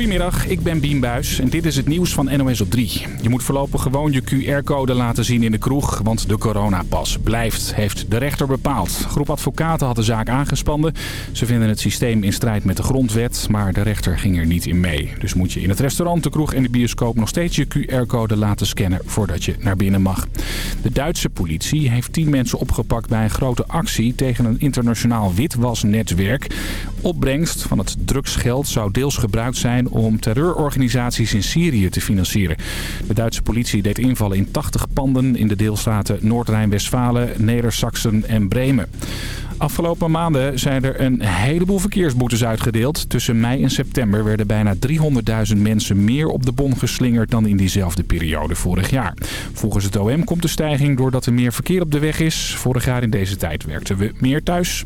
Goedemiddag, ik ben Bien Buis en dit is het nieuws van NOS op 3. Je moet voorlopig gewoon je QR-code laten zien in de kroeg, want de coronapas blijft, heeft de rechter bepaald. Groep advocaten had de zaak aangespannen. Ze vinden het systeem in strijd met de grondwet, maar de rechter ging er niet in mee. Dus moet je in het restaurant, de kroeg en de bioscoop nog steeds je QR-code laten scannen voordat je naar binnen mag. De Duitse politie heeft tien mensen opgepakt bij een grote actie tegen een internationaal witwasnetwerk. Opbrengst van het drugsgeld zou deels gebruikt zijn om terreurorganisaties in Syrië te financieren. De Duitse politie deed invallen in 80 panden in de deelstaten Noord-Rijn-Westfalen, Neder-Saxen en Bremen. Afgelopen maanden zijn er een heleboel verkeersboetes uitgedeeld. Tussen mei en september werden bijna 300.000 mensen meer op de bon geslingerd dan in diezelfde periode vorig jaar. Volgens het OM komt de stijging doordat er meer verkeer op de weg is. Vorig jaar in deze tijd werkten we meer thuis.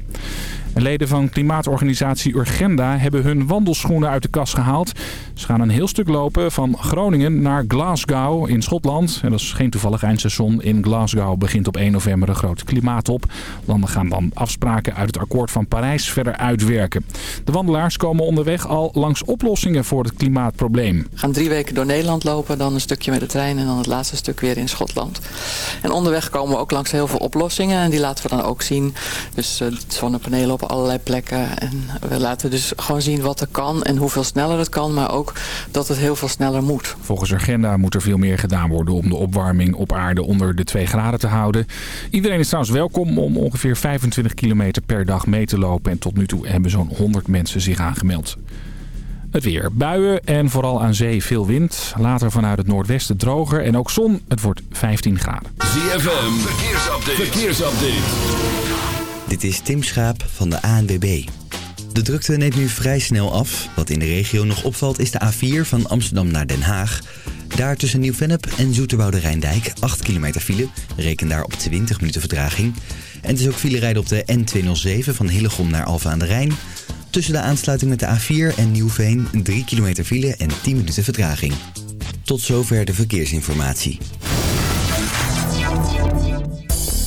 Leden van klimaatorganisatie Urgenda hebben hun wandelschoenen uit de kast gehaald. Ze gaan een heel stuk lopen van Groningen naar Glasgow in Schotland. En dat is geen toevallig eindstation. In Glasgow begint op 1 november een grote klimaattop. Landen gaan dan afspraken uit het akkoord van Parijs verder uitwerken. De wandelaars komen onderweg al langs oplossingen voor het klimaatprobleem. We gaan drie weken door Nederland lopen, dan een stukje met de trein en dan het laatste stuk weer in Schotland. En onderweg komen we ook langs heel veel oplossingen en die laten we dan ook zien. Dus uh, zonnepanelen op allerlei plekken. En we laten dus gewoon zien wat er kan en hoeveel sneller het kan, maar ook dat het heel veel sneller moet. Volgens Agenda moet er veel meer gedaan worden om de opwarming op aarde onder de 2 graden te houden. Iedereen is trouwens welkom om ongeveer 25 kilometer per dag mee te lopen. En tot nu toe hebben zo'n 100 mensen zich aangemeld. Het weer. Buien en vooral aan zee veel wind. Later vanuit het noordwesten droger en ook zon. Het wordt 15 graden. ZFM, verkeersupdate. verkeersupdate. Dit is Tim Schaap van de ANWB. De drukte neemt nu vrij snel af. Wat in de regio nog opvalt is de A4 van Amsterdam naar Den Haag. Daar tussen Nieuw-Vennep en Zoeterwoude Rijndijk 8 kilometer file. Reken daar op 20 minuten vertraging. En het is ook file rijden op de N207 van Hillegom naar Alfa aan de Rijn. Tussen de aansluiting met de A4 en Nieuwveen 3 kilometer file en 10 minuten vertraging. Tot zover de verkeersinformatie.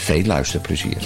veel luisterplezier.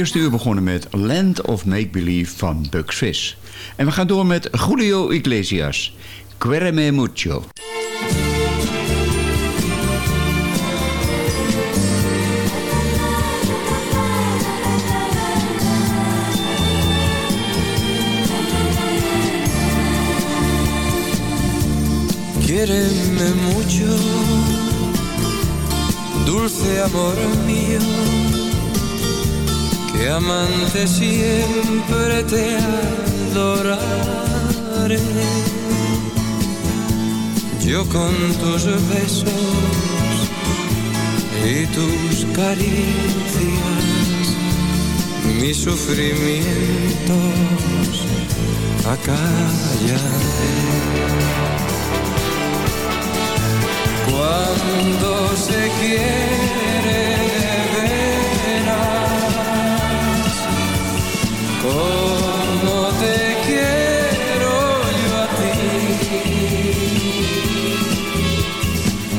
Eerste uur begonnen met Land of Make Believe van Buck Swiss. En we gaan door met Julio Iglesias. Quereme mucho. Quiereme mucho, dulce amor amante siempre te adoraré. Yo con tus besos y tus caricias, mis sufrimientos acallaré. Cuando se quiere como te quiero yo a ti,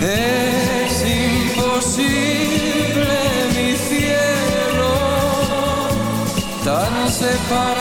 es imposible mi cielo tan separados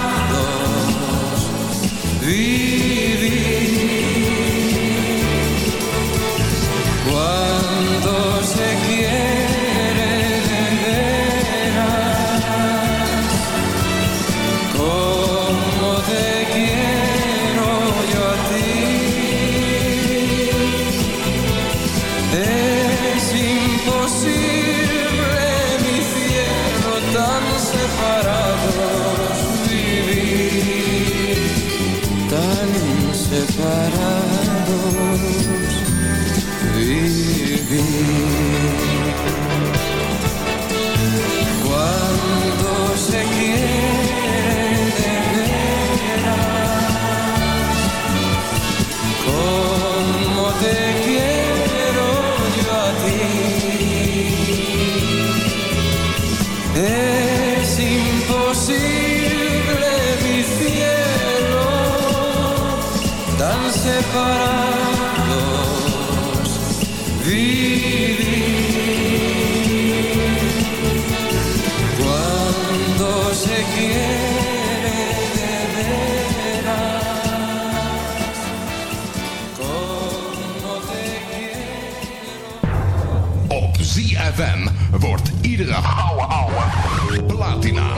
separados vivir cuando se quiere de veras como te quiero Op ZFM wordt iedere ouwe ouwe platina.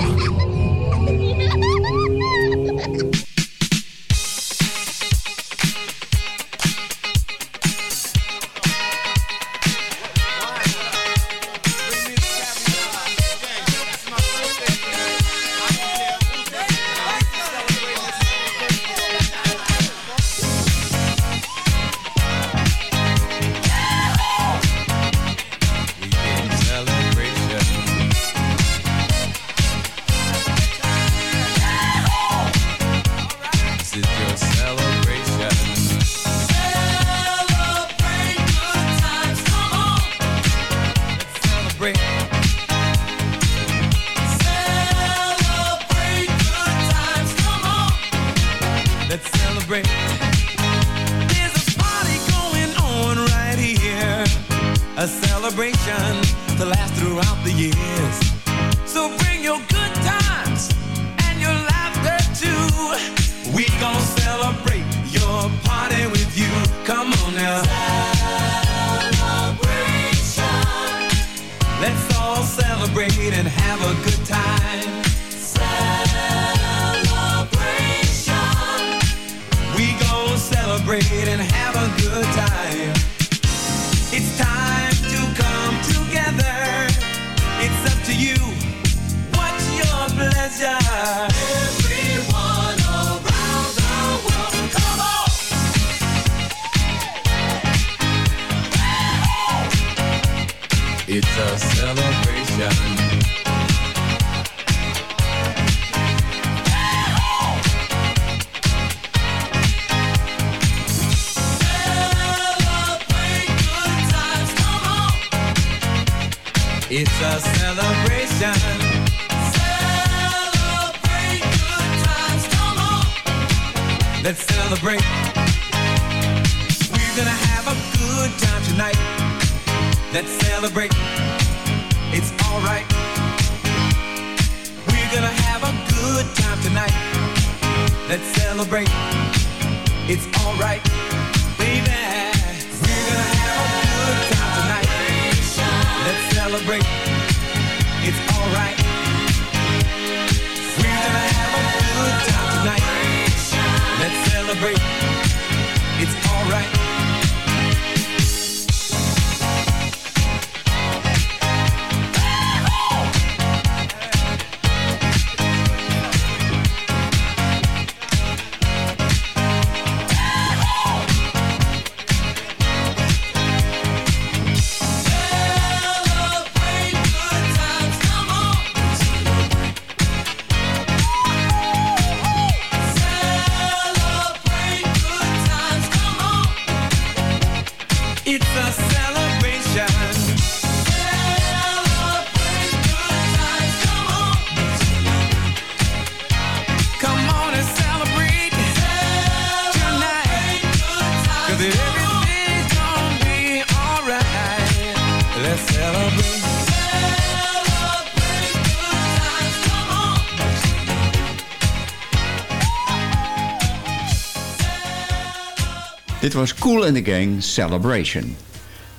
Dit was Cool and the Gang Celebration.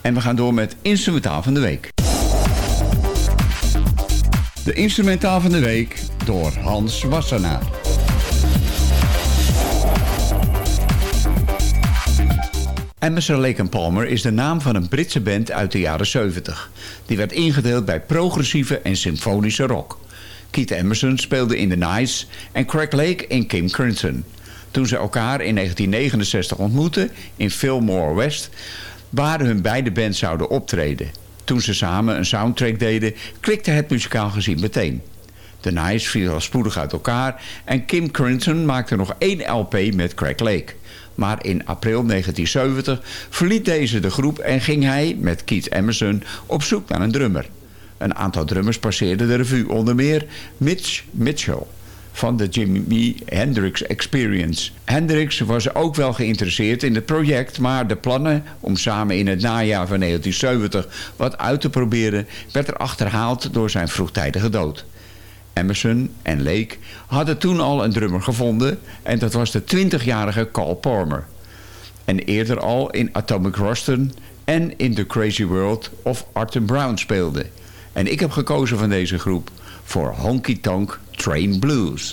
En we gaan door met Instrumentaal van de Week. De Instrumentaal van de Week door Hans Wassenaar. Emerson Lake Palmer is de naam van een Britse band uit de jaren 70. Die werd ingedeeld bij progressieve en symfonische rock. Keith Emerson speelde in The Nice en Craig Lake in Kim Crimson. Toen ze elkaar in 1969 ontmoetten in Fillmore West... waar hun beide bands zouden optreden. Toen ze samen een soundtrack deden, klikte het muzikaal gezien meteen. The Nice viel al spoedig uit elkaar en Kim Crimson maakte nog één LP met Craig Lake. Maar in april 1970 verliet deze de groep en ging hij met Keith Emerson op zoek naar een drummer. Een aantal drummers passeerden de revue, onder meer Mitch Mitchell van de Jimi Hendrix Experience. Hendrix was ook wel geïnteresseerd in het project, maar de plannen om samen in het najaar van 1970 wat uit te proberen werd er achterhaald door zijn vroegtijdige dood. Emerson en Lake hadden toen al een drummer gevonden en dat was de 20-jarige Carl Palmer. En eerder al in Atomic Roston en in The Crazy World of Arthur Brown speelde. En ik heb gekozen van deze groep voor Honky Tonk Train Blues.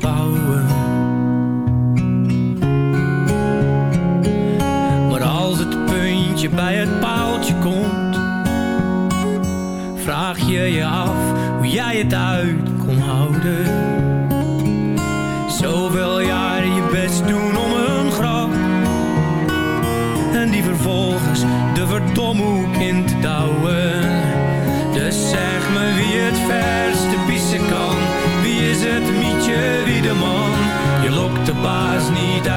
bouwen. Maar als het puntje bij het paaltje komt Vraag je je af hoe jij het uit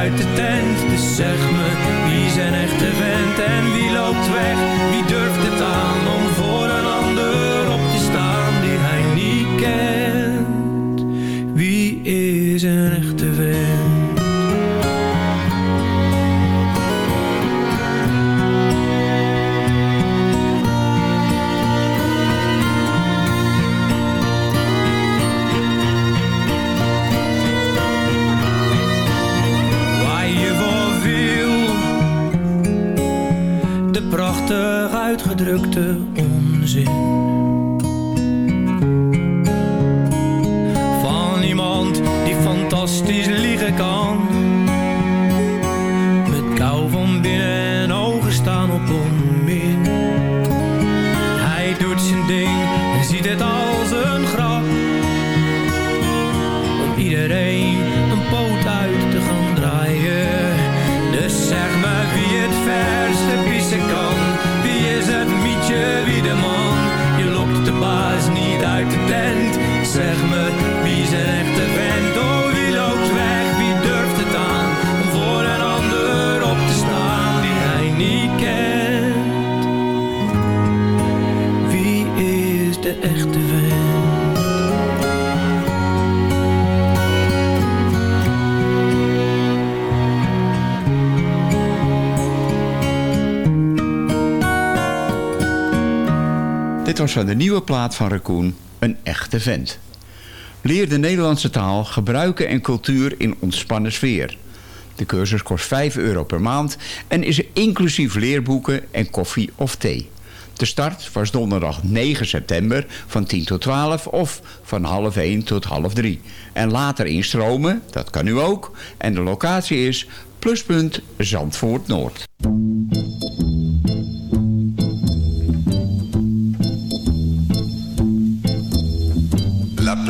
uit de tent. Dus zeg me wie een echte vent En wie loopt weg, wie prachtig uitgedrukte onzin. Van iemand die fantastisch liegen kan. Dit was de nieuwe plaat van Raccoon, Een Echte Vent. Leer de Nederlandse taal, gebruiken en cultuur in ontspannen sfeer. De cursus kost 5 euro per maand en is inclusief leerboeken en koffie of thee. De start was donderdag 9 september van 10 tot 12 of van half 1 tot half 3. En later instromen, dat kan u ook. En de locatie is Pluspunt Zandvoort Noord.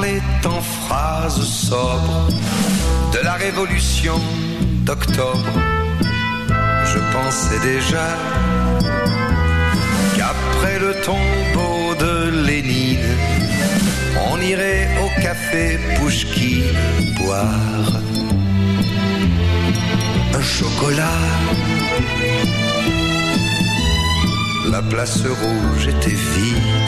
en phrases sobres de la révolution d'octobre. Je pensais déjà qu'après le tombeau de Lénine, on irait au café Pouchki boire un chocolat. La place rouge était vide.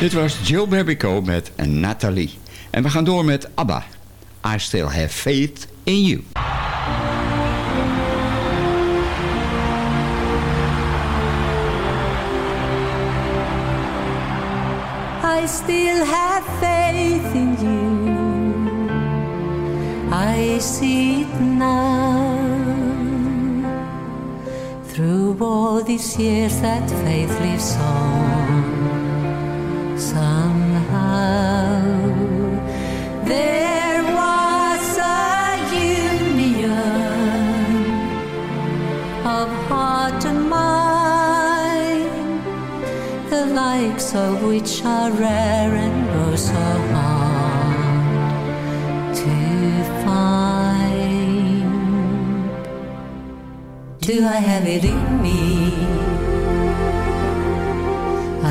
Dit was Jill Babico met Nathalie. En we gaan door met ABBA. I still have faith in you. I still have faith in you. I see it now. Through all these years, that faith lives on. Of heart and mind the likes of which are rare and oh so hard to find. Do I have it in me?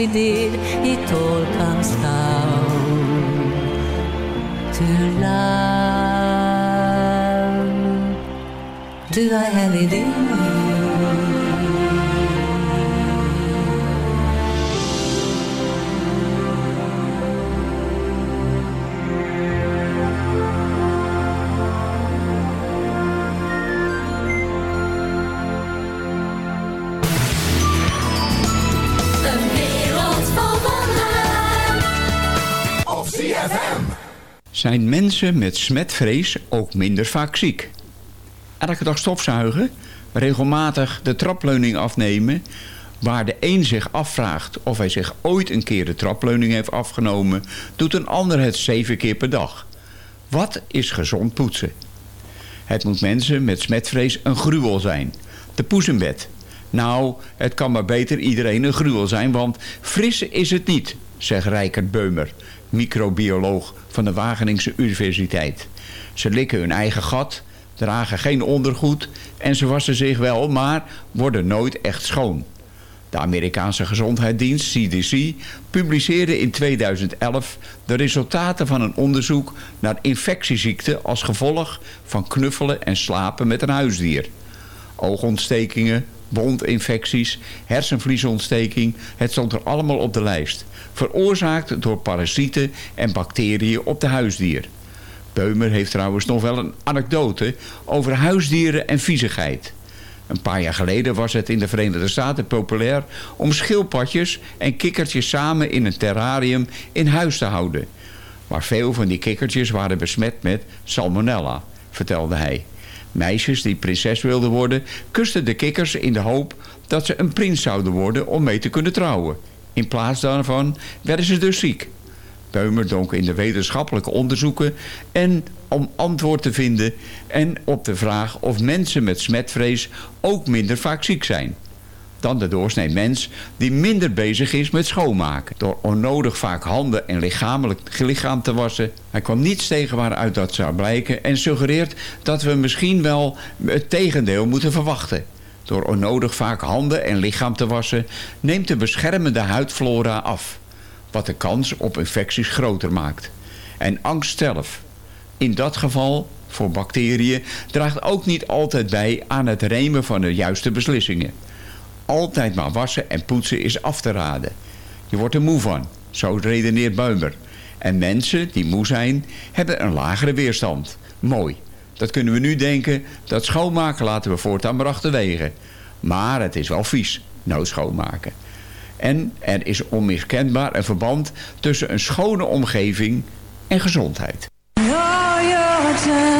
cuidé met smetvrees ook minder vaak ziek? Elke dag stofzuigen, regelmatig de trapleuning afnemen... waar de een zich afvraagt of hij zich ooit een keer de trapleuning heeft afgenomen... doet een ander het zeven keer per dag. Wat is gezond poetsen? Het moet mensen met smetvrees een gruwel zijn. De poes in bed. Nou, het kan maar beter iedereen een gruwel zijn, want fris is het niet, zegt Rijkert Beumer, microbioloog van de Wageningse Universiteit. Ze likken hun eigen gat, dragen geen ondergoed en ze wassen zich wel, maar worden nooit echt schoon. De Amerikaanse gezondheidsdienst CDC publiceerde in 2011 de resultaten van een onderzoek naar infectieziekten als gevolg van knuffelen en slapen met een huisdier. Oogontstekingen, wondinfecties, hersenvliesontsteking, het stond er allemaal op de lijst. Veroorzaakt door parasieten en bacteriën op de huisdier. Beumer heeft trouwens nog wel een anekdote over huisdieren en viezigheid. Een paar jaar geleden was het in de Verenigde Staten populair om schildpadjes en kikkertjes samen in een terrarium in huis te houden. Maar veel van die kikkertjes waren besmet met salmonella, vertelde hij. Meisjes die prinses wilden worden, kusten de kikkers in de hoop dat ze een prins zouden worden om mee te kunnen trouwen. In plaats daarvan werden ze dus ziek. Beumer donk in de wetenschappelijke onderzoeken en om antwoord te vinden en op de vraag of mensen met smetvrees ook minder vaak ziek zijn dan de doorsnee mens die minder bezig is met schoonmaken. Door onnodig vaak handen en lichamelijk lichaam te wassen. Hij kwam niets tegen waaruit dat zou blijken en suggereert dat we misschien wel het tegendeel moeten verwachten. Door onnodig vaak handen en lichaam te wassen neemt de beschermende huidflora af. Wat de kans op infecties groter maakt. En angst zelf. In dat geval voor bacteriën draagt ook niet altijd bij aan het nemen van de juiste beslissingen altijd maar wassen en poetsen is af te raden. Je wordt er moe van, zo redeneert Beumer. En mensen die moe zijn, hebben een lagere weerstand. Mooi. Dat kunnen we nu denken, dat schoonmaken laten we voortaan maar achterwege. Maar het is wel vies, nooit schoonmaken. En er is onmiskenbaar een verband tussen een schone omgeving en gezondheid. There's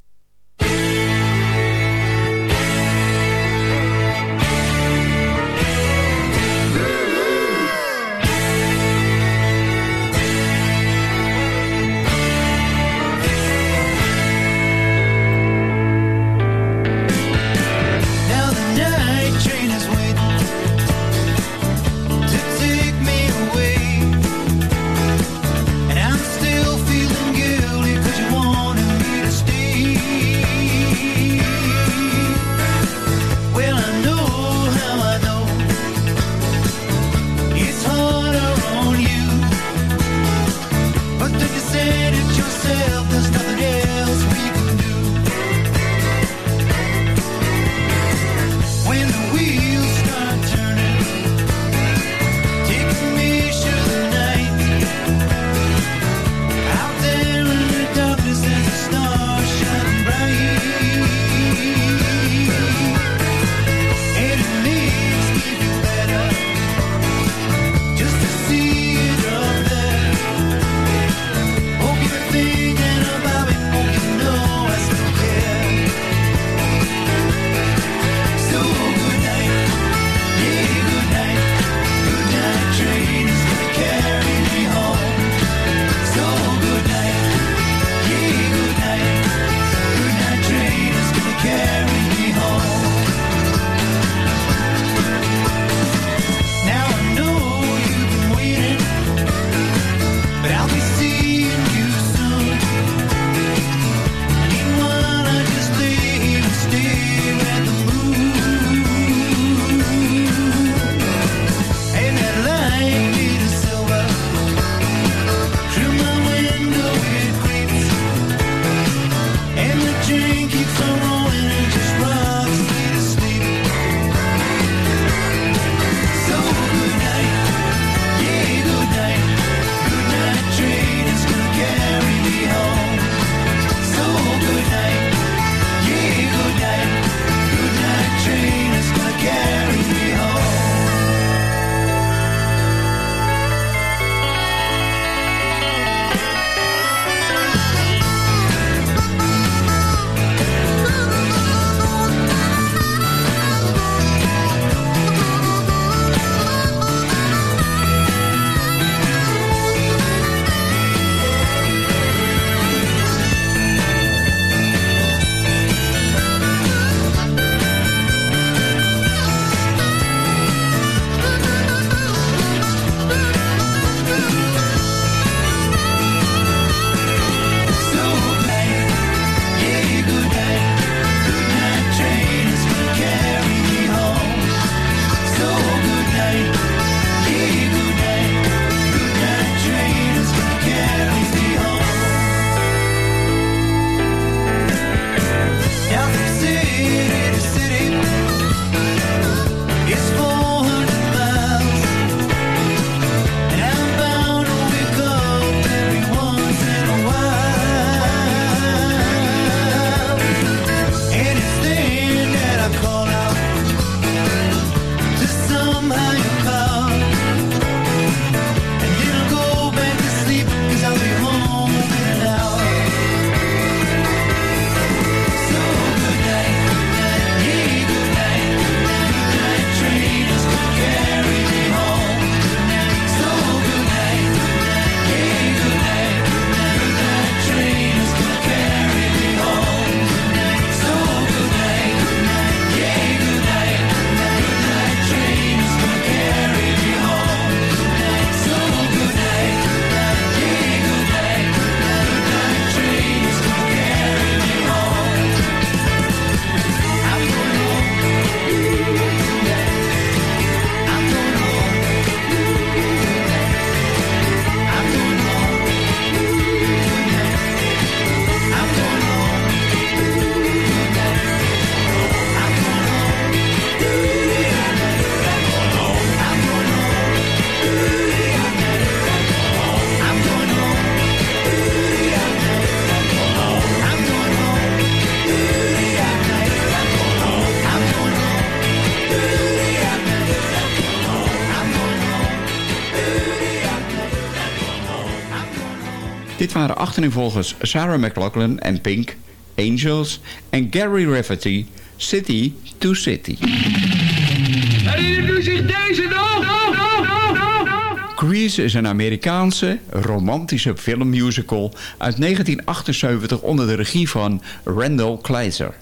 Dit waren achtereenvolgens Sarah McLachlan en Pink, Angels en Gary Rafferty, City to City. Doet zich deze nog. Grease is een Amerikaanse, romantische filmmusical uit 1978 onder de regie van Randall Kleiser.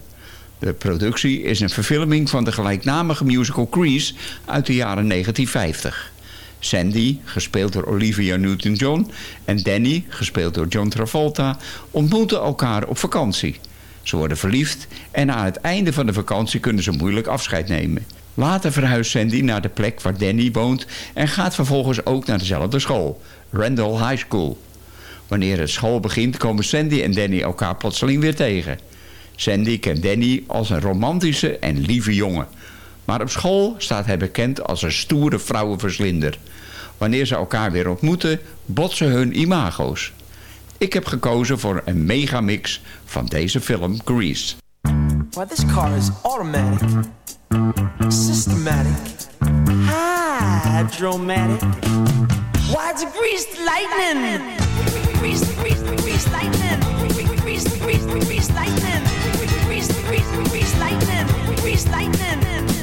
De productie is een verfilming van de gelijknamige musical Grease uit de jaren 1950. Sandy, gespeeld door Olivia Newton-John, en Danny, gespeeld door John Travolta, ontmoeten elkaar op vakantie. Ze worden verliefd en aan het einde van de vakantie kunnen ze moeilijk afscheid nemen. Later verhuist Sandy naar de plek waar Danny woont en gaat vervolgens ook naar dezelfde school, Randall High School. Wanneer het school begint komen Sandy en Danny elkaar plotseling weer tegen. Sandy kent Danny als een romantische en lieve jongen. Maar op school staat hij bekend als een stoere vrouwenverslinder. Wanneer ze elkaar weer ontmoeten, botsen hun imago's. Ik heb gekozen voor een megamix van deze film Grease. Well, this car is automatic, systematic, hydromatic. Why, it's greased lightning. Greased, greased, greased lightning. Greased, greased, greased lightning. Greased, greased, lightning. Greased lightning.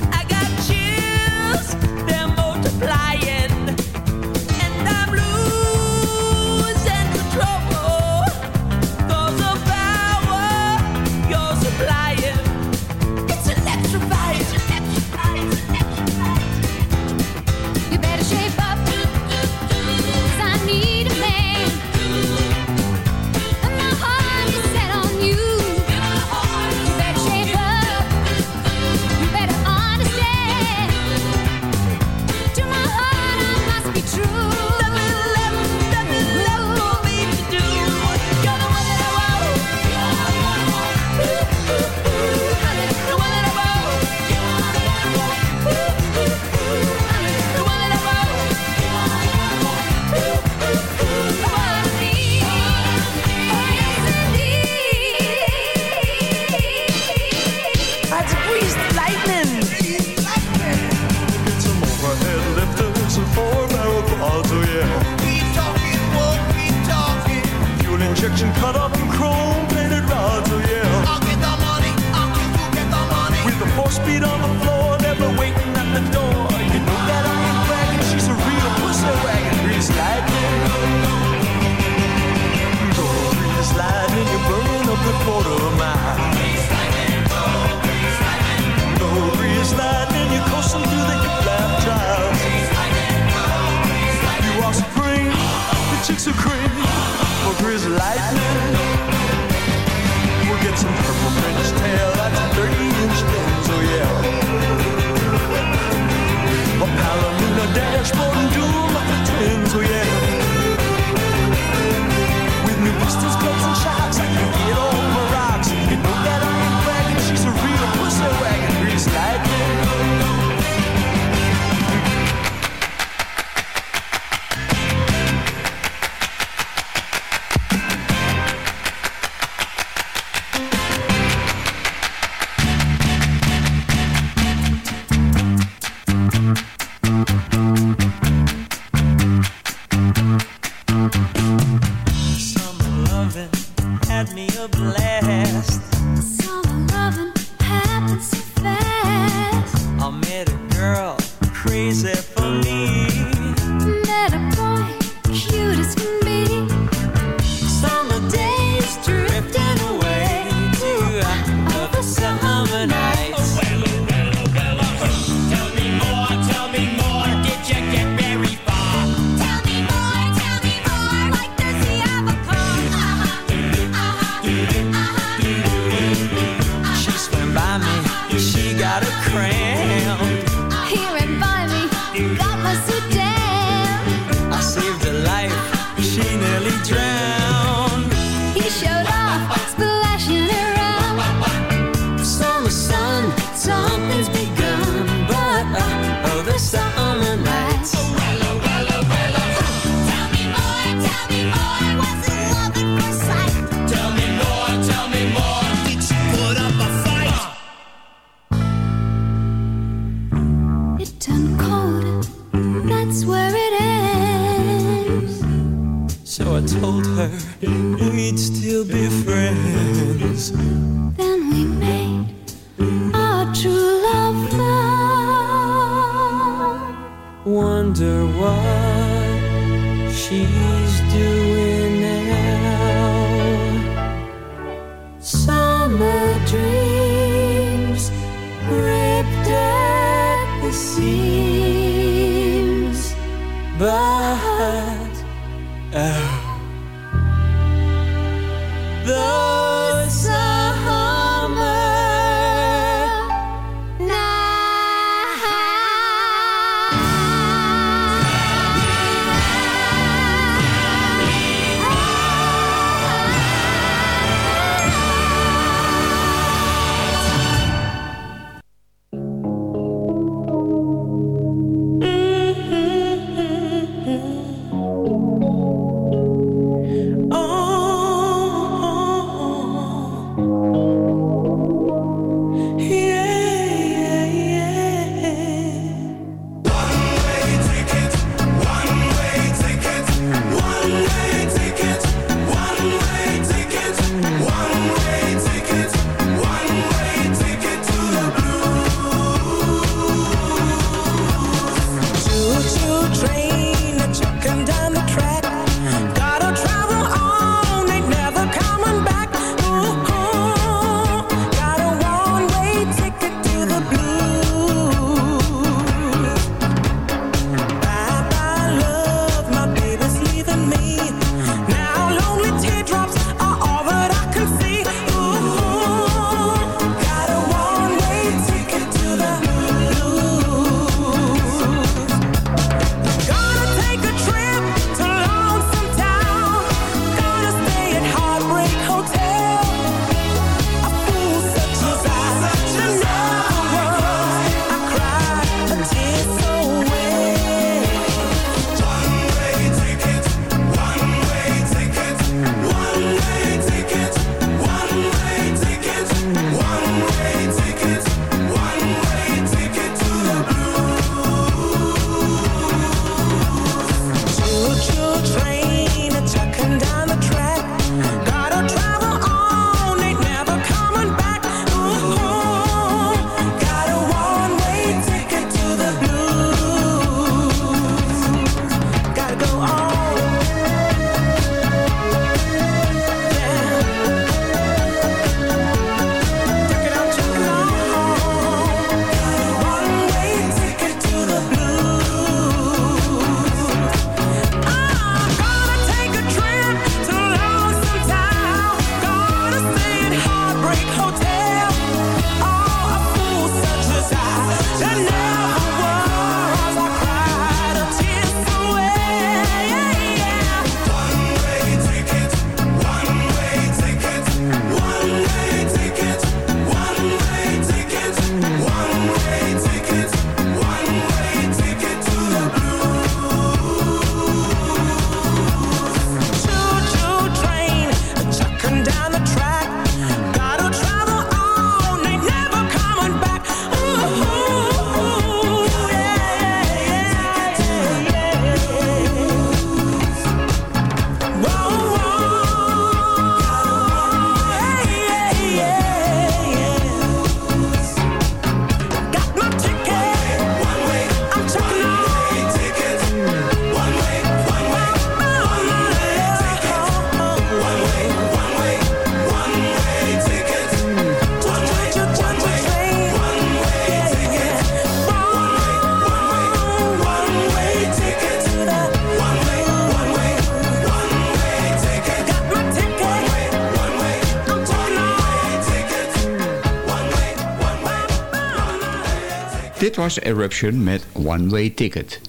was Eruption met One Way Ticket.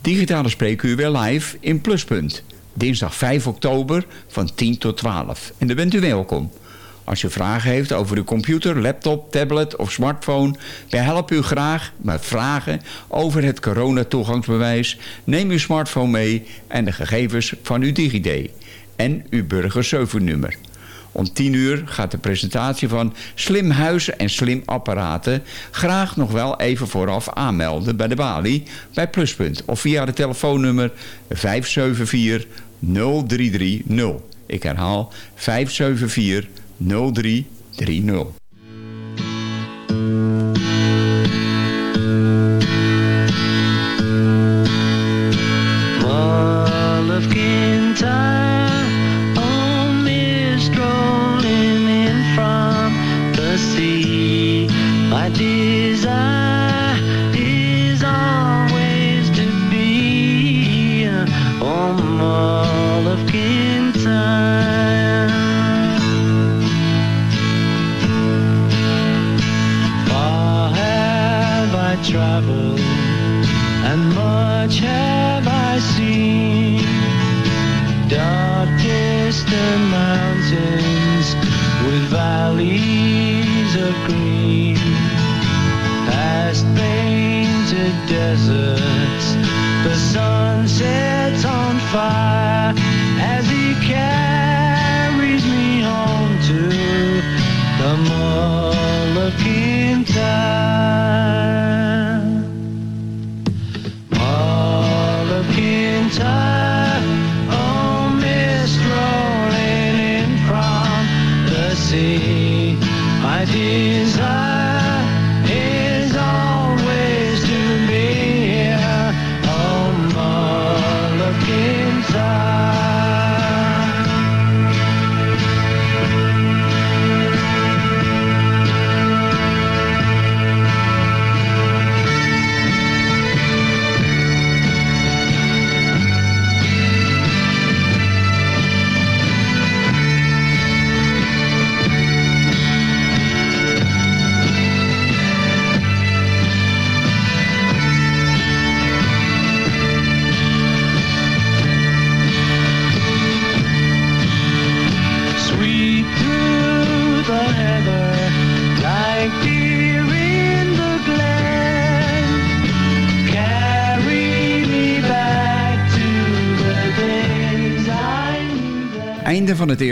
Digitale u weer live in Pluspunt. Dinsdag 5 oktober van 10 tot 12. En daar bent u welkom. Als u vragen heeft over uw computer, laptop, tablet of smartphone... wij helpen u graag met vragen over het coronatoegangsbewijs. Neem uw smartphone mee en de gegevens van uw DigiD en uw burgerservernummer. Om 10 uur gaat de presentatie van Slim Huizen en Slim Apparaten graag nog wel even vooraf aanmelden bij de balie bij Pluspunt of via het telefoonnummer 574 0330. Ik herhaal 574 0330.